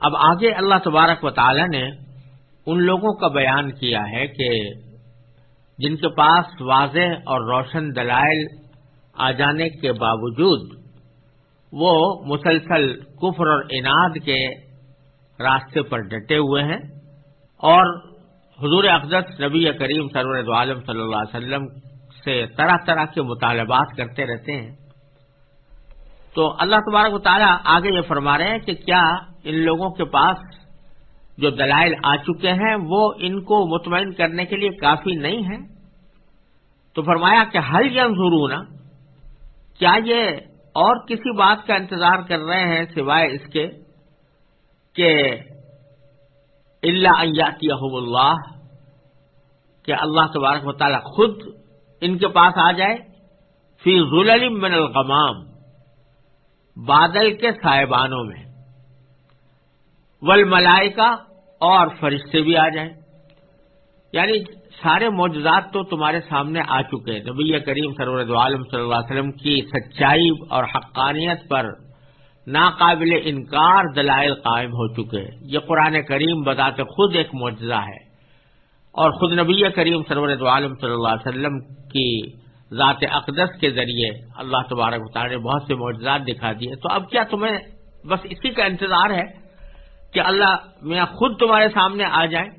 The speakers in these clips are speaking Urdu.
اب آگے اللہ تبارک و تعالی نے ان لوگوں کا بیان کیا ہے کہ جن کے پاس واضح اور روشن دلائل آ جانے کے باوجود وہ مسلسل کفر اور اناد کے راستے پر ڈٹے ہوئے ہیں اور حضور اقدس نبی کریم سرور عالم صلی اللہ علیہ وسلم سے طرح طرح کے مطالبات کرتے رہتے ہیں تو اللہ تبارک و تعالیٰ آگے یہ فرما رہے ہیں کہ کیا ان لوگوں کے پاس جو دلائل آ چکے ہیں، وہ ان کو مطمئن کرنے کے لیے کافی نہیں ہے تو فرمایا کہ حل یا ضرور کیا یہ اور کسی بات کا انتظار کر رہے ہیں سوائے اس کے کہ اللہ ایاتی اللہ، کہ اللہ تبارک و تعالیٰ خود ان کے پاس آ جائے؟ فی ظلم من الغمام، بادل کے صاحبانوں میں۔ ول ملائکہ اور فرشتے بھی آ جائیں۔ یعنی سارے معجزات تو تمہارے سامنے آ چکے ہیں۔ نبی کریم سرورد عالم صلی اللہ علیہ وسلم کی سچائی اور حقانیت پر ناقابل انکار دلائل قائم ہو چکے ہیں۔ یہ قرآن کریم بذات خود ایک معجزہ ہے۔ اور خود نبی کریم سرورد عالم صلی اللہ علیہ وسلم کی ذات اقدس کے ذریعے اللہ تبارک تعالیٰ نے بہت سے معجزات دکھا دیے۔ تو اب کیا تمہیں بس اسی کا انتظار ہے؟ کہ اللہ میاں خود تمہارے سامنے آ جائیں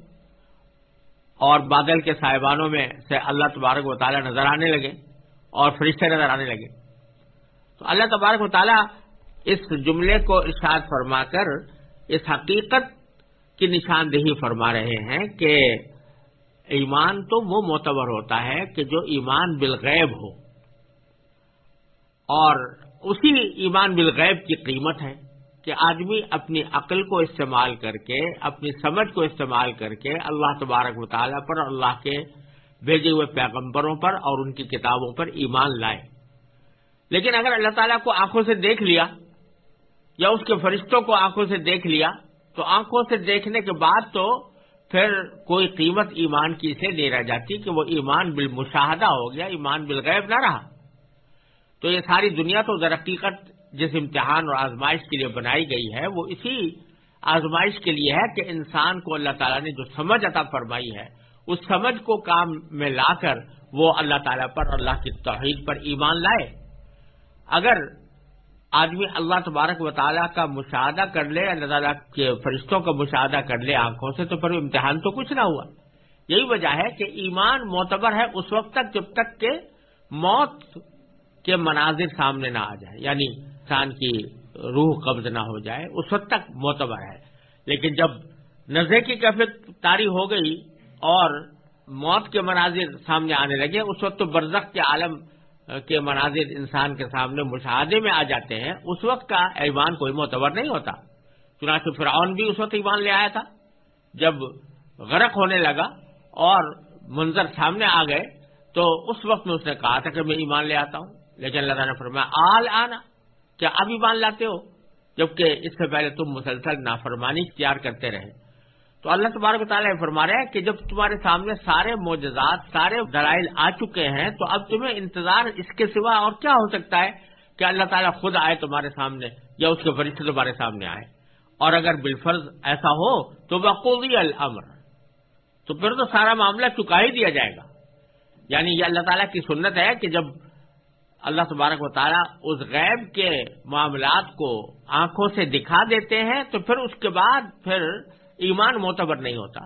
اور بادل کے صاحبانوں میں سے اللہ تبارک و تعالیٰ نظر آنے لگے اور فرشتے نظر آنے لگے۔ تو اللہ تبارک و تعالیٰ اس جملے کو ارشاد فرما کر اس حقیقت کی نشاندہی فرما رہے ہیں کہ ایمان تو وہ معتبر ہوتا ہے کہ جو ایمان بالغیب ہو اور اسی ایمان بالغیب کی قیمت ہے۔ کہ آدمی اپنی عقل کو استعمال کر کے، اپنی سمجھ کو استعمال کر کے اللہ تبارک مطالعہ پر اور اللہ کے بھیجے ہوئے پیغمبروں پر اور ان کی کتابوں پر ایمان لائے۔ لیکن اگر اللہ تعالیٰ کو آنکھوں سے دیکھ لیا یا اس کے فرشتوں کو آنکھوں سے دیکھ لیا، تو آنکھوں سے دیکھنے کے بعد تو پھر کوئی قیمت ایمان کی اسے نہیں رہ جاتی کہ وہ ایمان بالمشاہدہ ہو گیا، ایمان بالغیب نہ رہا۔ تو یہ ساری دنیا تو در حقیقت جس امتحان اور آزمائش کے لیے بنائی گئی ہے، وہ اسی آزمائش کے لیے ہے کہ انسان کو اللہ تعالیٰ نے جو سمجھ عطا فرمائی ہے، اس سمجھ کو کام میں لا کر وہ اللہ تعالیٰ پر، اللہ کی توحید پر ایمان لائے۔ اگر آدمی اللہ تبارک و تعالیٰ کا مشاہدہ کر لے، اللہ تعالیٰ کے فرشتوں کا مشاہدہ کر لے آنکھوں سے، تو پھر امتحان تو کچھ نہ ہوا۔ یہی وجہ ہے کہ ایمان معتبر ہے اس وقت تک جب تک کہ موت کے مناظر سامنے نہ آ جائے یعنی انسان کی روح قبض نہ ہو جائے، اس وقت تک معتبر ہے۔ لیکن جب نظر کی کیفیت تاری ہو گئی اور موت کے مناظر سامنے آنے لگے، اس وقت تو برزخ کے عالم کے مناظر انسان کے سامنے مشاہدے میں آ جاتے ہیں۔ اس وقت کا ایمان کوئی معتبر نہیں ہوتا۔ چنانچہ فرعون بھی اس وقت ایمان لے آیا تھا۔ جب غرق ہونے لگا اور منظر سامنے آ گئے، تو اس وقت میں اس نے کہا تھا کہ میں ایمان لے آتا ہوں۔ لیکن اللہ تعالیٰ نے فرمایا، آل آنا۔ کیا اب ایمان لاتے ہو؟ جبکہ اس سے پہلے تم مسلسل نافرمانی اختیار کرتے رہے۔ تو اللہ تبارک تعالیٰ فرما رہا ہے کہ جب تمہارے سامنے سارے معجزات، سارے دلائل آ چکے ہیں، تو اب تمہیں انتظار اس کے سوا اور کیا ہو سکتا ہے کہ اللہ تعالیٰ خود آئے تمہارے سامنے یا اس کے فرشتے تمہارے سامنے آئے۔ اور اگر بالفرض ایسا ہو تو بقوی الامر تو پھر تو سارا معاملہ چکا ہی دیا جائے گا۔ یعنی یہ اللہ تعالیٰ کی سنت ہے کہ جب اللہ تبارک و تعالیٰ اس غیب کے معاملات کو آنکھوں سے دکھا دیتے ہیں، تو پھر اس کے بعد پھر ایمان معتبر نہیں ہوتا۔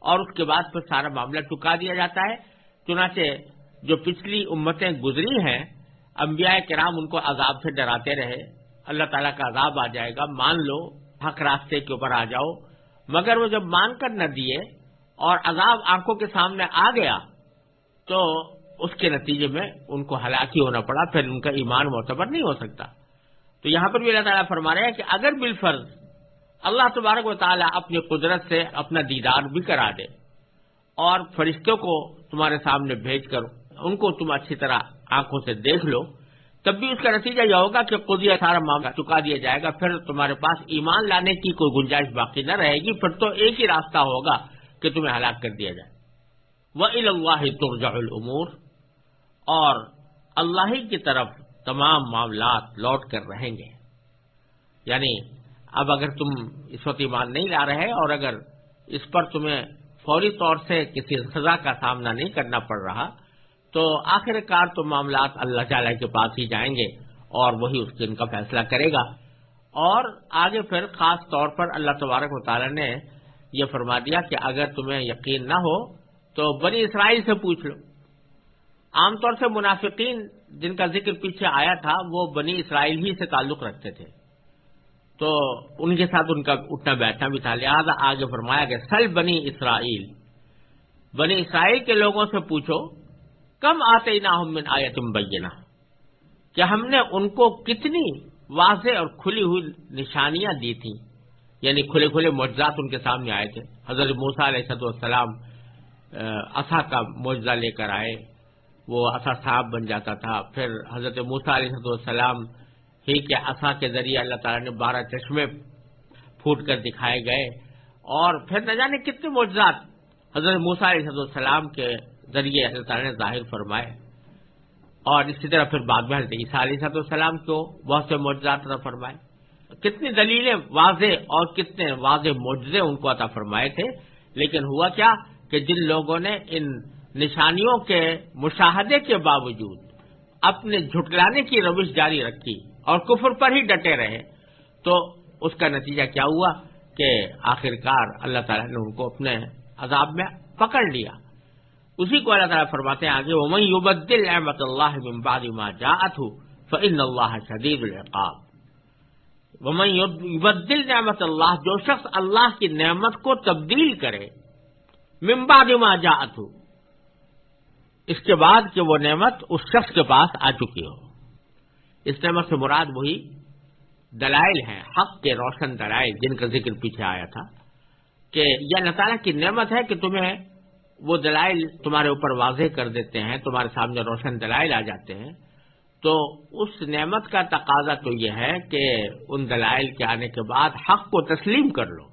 اور اس کے بعد پھر سارا معاملہ چکا دیا جاتا ہے۔ چنانچہ جو پچھلی امتیں گزری ہیں، انبیاء کرام ان کو عذاب سے ڈراتے رہے۔ اللہ تعالیٰ کا عذاب آ جائے گا، مان لو، حق راستے کے اوپر آ جاؤ۔ مگر وہ جب مان کر نہ دیے اور عذاب آنکھوں کے سامنے آ گیا، تو اس کے نتیجے میں ان کو ہلاکی ہونا پڑا، پھر ان کا ایمان معتبر نہیں ہو سکتا۔ تو یہاں پر بھی اللہ تعالیٰ فرما رہے ہیں کہ اگر بالفرض اللہ تبارک و تعالیٰ اپنی قدرت سے اپنا دیدار بھی کرا دے اور فرشتوں کو تمہارے سامنے بھیج کر ان کو تم اچھی طرح آنکھوں سے دیکھ لو، تب بھی اس کا نتیجہ یہ ہوگا کہ خود یہ سارا معاملہ چکا دیا جائے گا، پھر تمہارے پاس ایمان لانے کی کوئی گنجائش باقی نہ رہے گی، پھر تو ایک ہی راستہ ہوگا کہ تمہیں ہلاک کر دیا جائے۔ وہ اللہ ترجع العمور اور اللہ کی طرف تمام معاملات لوٹ کر رہیں گے۔ یعنی اب اگر تم اس وقت ایمان نہیں لا رہے اور اگر اس پر تمہیں فوری طور سے کسی سزا کا سامنا نہیں کرنا پڑ رہا، تو آخر کار تو معاملات اللہ تعالی کے پاس ہی جائیں گے اور وہی اس دن کا فیصلہ کرے گا۔ اور آگے پھر خاص طور پر اللہ تبارک و تعالی نے یہ فرما دیا کہ اگر تمہیں یقین نہ ہو تو بنی اسرائیل سے پوچھ لو۔ عام طور سے منافقین جن کا ذکر پیچھے آیا تھا، وہ بنی اسرائیل ہی سے تعلق رکھتے تھے۔ تو ان کے ساتھ ان کا اٹھنا بیٹھنا بھی تھا۔ لہٰذا آگے فرمایا کہ سل بنی اسرائیل۔ بنی اسرائیل کے لوگوں سے پوچھو، کم آتے نہ من آیا تم بینا کہ ہم نے ان کو کتنی واضح اور کھلی ہوئی نشانیاں دی تھیں۔ یعنی کھلے کھلے معجزات ان کے سامنے آئے تھے۔ حضرت موسا علیہ صد السلام اصا کا معجزہ لے کر آئے۔ وہ اصا صاحب بن جاتا تھا۔ پھر حضرت موسا علیہ السلام ہی کے اصا کے ذریعے اللہ تعالیٰ نے بارہ چشمے پھوٹ کر دکھائے گئے۔ اور پھر نہ جانے کتنے معجزات حضرت موسا علیہ السلام کے ذریعے اللہ تعالیٰ نے ظاہر فرمائے۔ اور اسی طرح پھر بعد میں حضرت عیسیٰ علیہ السلام کو بہت سے معجزات عطا فرمائے۔ کتنی دلیلیں واضح اور کتنے واضح معجزے ان کو عطا فرمائے تھے۔ لیکن ہوا کیا؟ کہ جن لوگوں نے ان نشانیوں کے مشاہدے کے باوجود اپنے جھٹلانے کی روش جاری رکھی اور کفر پر ہی ڈٹے رہے، تو اس کا نتیجہ کیا ہوا کہ آخرکار اللہ تعالیٰ نے ان کو اپنے عذاب میں پکڑ لیا۔ اسی کو اللہ تعالیٰ فرماتے ہیں آگے وہ یوبدل احمد اللہ ممباد ما جاءت فن اللہ شدید العقاب۔ وہ یوبدل نعمت اللہ جو شخص اللہ کی نعمت کو تبدیل کرے ممباد ما جاءت. اس کے بعد کہ وہ نعمت اس شخص کے پاس آ چکی ہو. اس نعمت سے مراد وہی دلائل ہیں، حق کے روشن دلائل جن کا ذکر پیچھے آیا تھا کہ یہ اللہ تعالیٰ کی نعمت ہے کہ تمہیں وہ دلائل تمہارے اوپر واضح کر دیتے ہیں، تمہارے سامنے روشن دلائل آ جاتے ہیں۔ تو اس نعمت کا تقاضا تو یہ ہے کہ ان دلائل کے آنے کے بعد حق کو تسلیم کر لو۔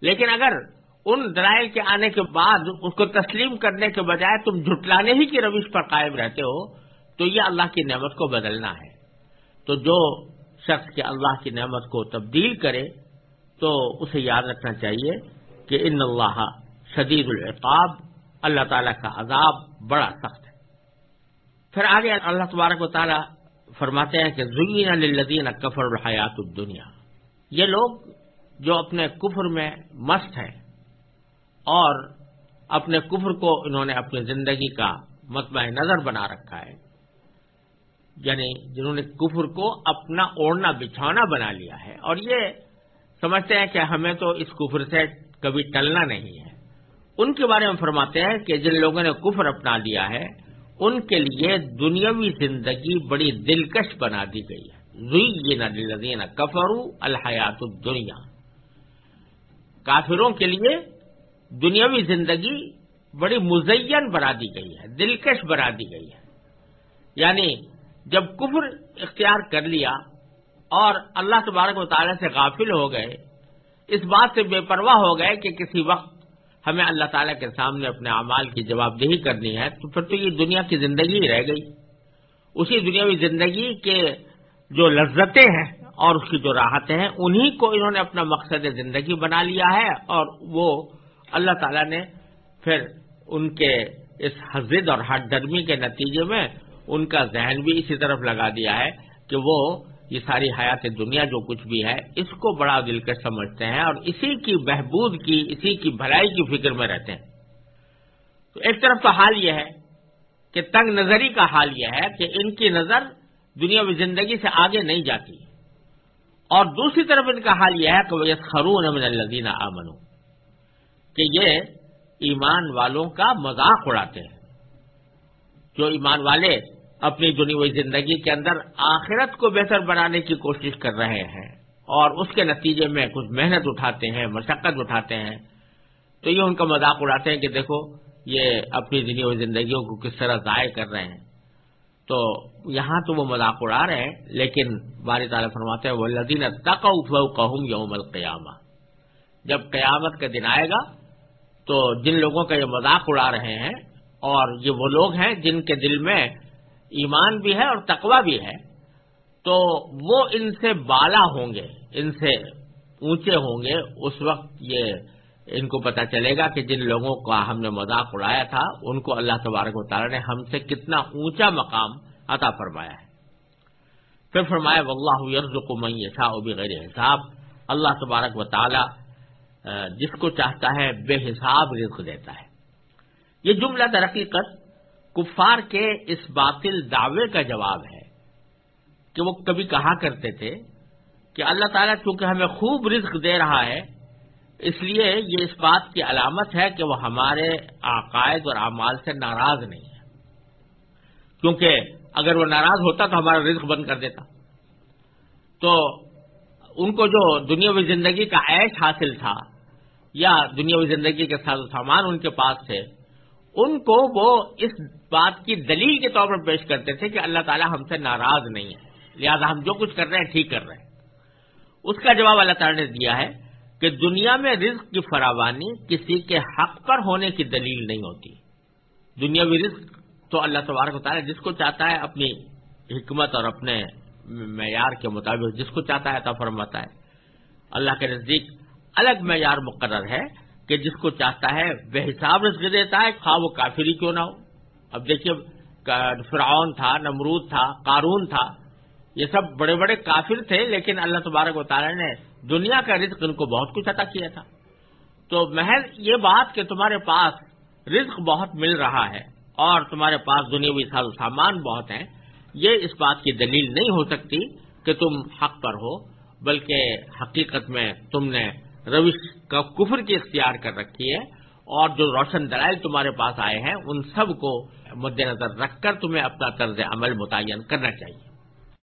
لیکن اگر ان دلائل کے آنے کے بعد اس کو تسلیم کرنے کے بجائے تم جھٹلانے ہی کی روش پر قائم رہتے ہو، تو یہ اللہ کی نعمت کو بدلنا ہے۔ تو جو شخص کے اللہ کی نعمت کو تبدیل کرے، تو اسے یاد رکھنا چاہیے کہ ان اللہ شدید العقاب، اللہ تعالی کا عذاب بڑا سخت ہے۔ پھر آگے اللہ تبارک و تعالی فرماتے ہیں کہ زین للذین کفر الحیات الدنیا۔ یہ لوگ جو اپنے کفر میں مست ہیں اور اپنے کفر کو انہوں نے اپنی زندگی کا مطمع نظر بنا رکھا ہے۔ یعنی جنہوں نے کفر کو اپنا اوڑھنا بچھانا بنا لیا ہے۔ اور یہ سمجھتے ہیں کہ ہمیں تو اس کفر سے کبھی ٹلنا نہیں ہے۔ ان کے بارے میں فرماتے ہیں کہ جن لوگوں نے کفر اپنا لیا ہے، ان کے لیے دنیاوی زندگی بڑی دلکش بنا دی گئی ہے۔ زین کفرو الحیات الدنیا۔ کافروں کے لیے دنیاوی زندگی بڑی مزین بنا دی گئی ہے، دلکش بنا دی گئی ہے۔ یعنی جب کفر اختیار کر لیا اور اللہ تبارک و تعالیٰ سے غافل ہو گئے، اس بات سے بے پرواہ ہو گئے کہ کسی وقت ہمیں اللہ تعالیٰ کے سامنے اپنے اعمال کی جواب دہی کرنی ہے، تو پھر تو یہ دنیا کی زندگی رہ گئی۔ اسی دنیاوی زندگی کے جو لذتیں ہیں اور اس کی جو راحتیں ہیں، انہی کو انہوں نے اپنا مقصد زندگی بنا لیا ہے اور وہ اللہ تعالیٰ نے پھر ان کے اس حضرت اور ہٹ درمی کے نتیجے میں ان کا ذہن بھی اسی طرف لگا دیا ہے کہ وہ یہ ساری حیات دنیا جو کچھ بھی ہے، اس کو بڑا دلکش سمجھتے ہیں اور اسی کی بہبود کی، اسی کی بھلائی کی فکر میں رہتے ہیں۔ تو ایک طرف کا حال یہ ہے کہ تنگ نظری کا حال یہ ہے کہ ان کی نظر دنیا میں زندگی سے آگے نہیں جاتی۔ اور دوسری طرف ان کا حال یہ ہے کہ وہ یس خرون امن الدین آمنو کہ یہ ایمان والوں کا مذاق اڑاتے ہیں۔ جو ایمان والے اپنی دنیا ہوئی زندگی کے اندر آخرت کو بہتر بنانے کی کوشش کر رہے ہیں اور اس کے نتیجے میں کچھ محنت اٹھاتے ہیں، مشقت اٹھاتے ہیں، تو یہ ان کا مذاق اڑاتے ہیں کہ دیکھو یہ اپنی دنیا ہوئی زندگیوں کو کس طرح ضائع کر رہے ہیں۔ تو یہاں تو وہ مذاق اڑا رہے ہیں، لیکن باری تعالیٰ فرماتے ہیں وہ لدین تک کہوں یوم القیامہ جب قیامت کا دن آئے گا تو جن لوگوں کا یہ مذاق اڑا رہے ہیں اور یہ وہ لوگ ہیں جن کے دل میں ایمان بھی ہے اور تقوا بھی ہے، تو وہ ان سے بالا ہوں گے، ان سے اونچے ہوں گے۔ اس وقت یہ ان کو پتا چلے گا کہ جن لوگوں کا ہم نے مذاق اڑایا تھا، ان کو اللہ تبارک و تعالیٰ نے ہم سے کتنا اونچا مقام عطا فرمایا ہے۔ پھر فرمایا، واللہ یرزق من یشاء بغیر حساب اللہ تبارک و تعالی جس کو چاہتا ہے بے حساب رزق دیتا ہے۔ یہ جملہ در حقیقت کفار کے اس باطل دعوے کا جواب ہے کہ وہ کبھی کہا کرتے تھے کہ اللہ تعالیٰ چونکہ ہمیں خوب رزق دے رہا ہے، اس لیے یہ اس بات کی علامت ہے کہ وہ ہمارے عقائد اور اعمال سے ناراض نہیں ہے۔ کیونکہ اگر وہ ناراض ہوتا تو ہمارا رزق بند کر دیتا۔ تو ان کو جو دنیاوی زندگی کا عیش حاصل تھا یا دنیاوی زندگی کے ساز و سامان ان کے پاس تھے، ان کو وہ اس بات کی دلیل کے طور پر پیش کرتے تھے کہ اللہ تعالیٰ ہم سے ناراض نہیں ہے۔ لہذا ہم جو کچھ کر رہے ہیں ٹھیک کر رہے ہیں۔ اس کا جواب اللہ تعالیٰ نے دیا ہے کہ دنیا میں رزق کی فراوانی کسی کے حق پر ہونے کی دلیل نہیں ہوتی۔ دنیاوی رزق تو اللہ تبارک ہوتا ہے جس کو چاہتا ہے اپنی حکمت اور اپنے معیار کے مطابق جس کو چاہتا ہے تو فرماتا ہے۔ اللہ کے نزدیک الگ معیار مقرر ہے کہ جس کو چاہتا ہے بے حساب رزق دیتا ہے، خواہ وہ کافری کیوں نہ ہو۔ اب دیکھیے فرعون تھا، نمرود تھا، قارون تھا، یہ سب بڑے بڑے کافر تھے، لیکن اللہ تبارک و تعالیٰ نے دنیا کا رزق ان کو بہت کچھ عطا کیا تھا۔ تو محض یہ بات کہ تمہارے پاس رزق بہت مل رہا ہے اور تمہارے پاس دنیا ساز و سامان بہت ہیں یہ اس بات کی دلیل نہیں ہو سکتی کہ تم حق پر ہو، بلکہ حقیقت میں تم نے روش کا کفر کی اختیار کر رکھی ہے اور جو روشن دلائل تمہارے پاس آئے ہیں، ان سب کو مد نظر رکھ کر تمہیں اپنا طرز عمل متعین کرنا چاہیے۔